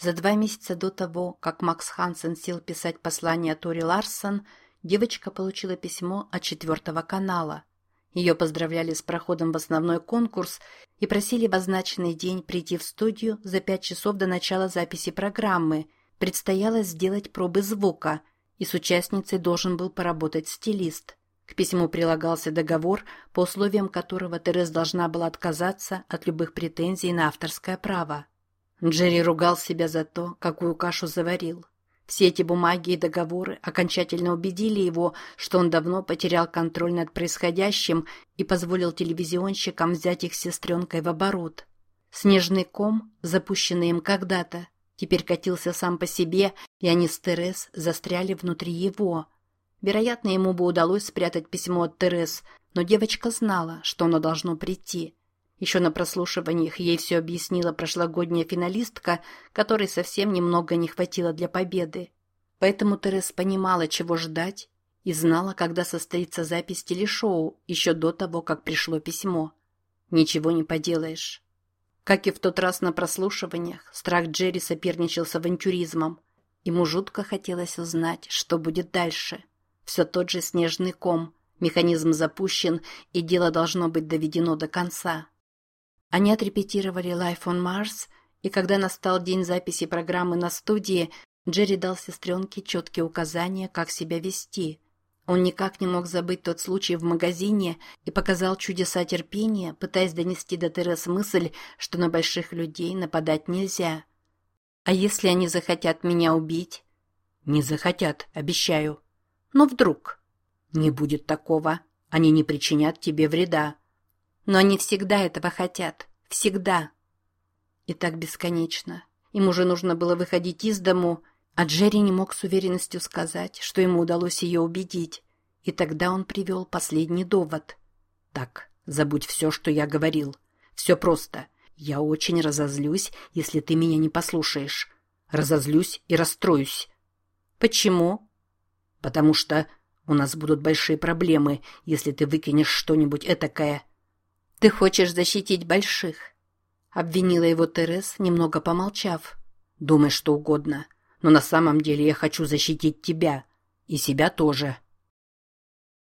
За два месяца до того, как Макс Хансен сел писать послание Тори Ларсон, девочка получила письмо от четвертого канала. Ее поздравляли с проходом в основной конкурс и просили в означенный день прийти в студию за пять часов до начала записи программы. Предстояло сделать пробы звука, и с участницей должен был поработать стилист. К письму прилагался договор, по условиям которого Терез должна была отказаться от любых претензий на авторское право. Джерри ругал себя за то, какую кашу заварил. Все эти бумаги и договоры окончательно убедили его, что он давно потерял контроль над происходящим и позволил телевизионщикам взять их с сестренкой в оборот. Снежный ком, запущенный им когда-то, теперь катился сам по себе, и они с Терес застряли внутри его. Вероятно, ему бы удалось спрятать письмо от Терес, но девочка знала, что оно должно прийти. Еще на прослушиваниях ей все объяснила прошлогодняя финалистка, которой совсем немного не хватило для победы. Поэтому Терес понимала, чего ждать, и знала, когда состоится запись телешоу, еще до того, как пришло письмо. Ничего не поделаешь. Как и в тот раз на прослушиваниях, страх Джерри соперничал с авантюризмом. Ему жутко хотелось узнать, что будет дальше. Все тот же снежный ком, механизм запущен, и дело должно быть доведено до конца. Они отрепетировали «Life on Mars», и когда настал день записи программы на студии, Джерри дал сестренке четкие указания, как себя вести. Он никак не мог забыть тот случай в магазине и показал чудеса терпения, пытаясь донести до Терес мысль, что на больших людей нападать нельзя. «А если они захотят меня убить?» «Не захотят, обещаю». «Но вдруг?» «Не будет такого. Они не причинят тебе вреда». Но они всегда этого хотят. Всегда. И так бесконечно. Им уже нужно было выходить из дому, а Джерри не мог с уверенностью сказать, что ему удалось ее убедить. И тогда он привел последний довод. «Так, забудь все, что я говорил. Все просто. Я очень разозлюсь, если ты меня не послушаешь. Разозлюсь и расстроюсь». «Почему?» «Потому что у нас будут большие проблемы, если ты выкинешь что-нибудь этакое, «Ты хочешь защитить больших?» — обвинила его Терес, немного помолчав. «Думай что угодно, но на самом деле я хочу защитить тебя. И себя тоже».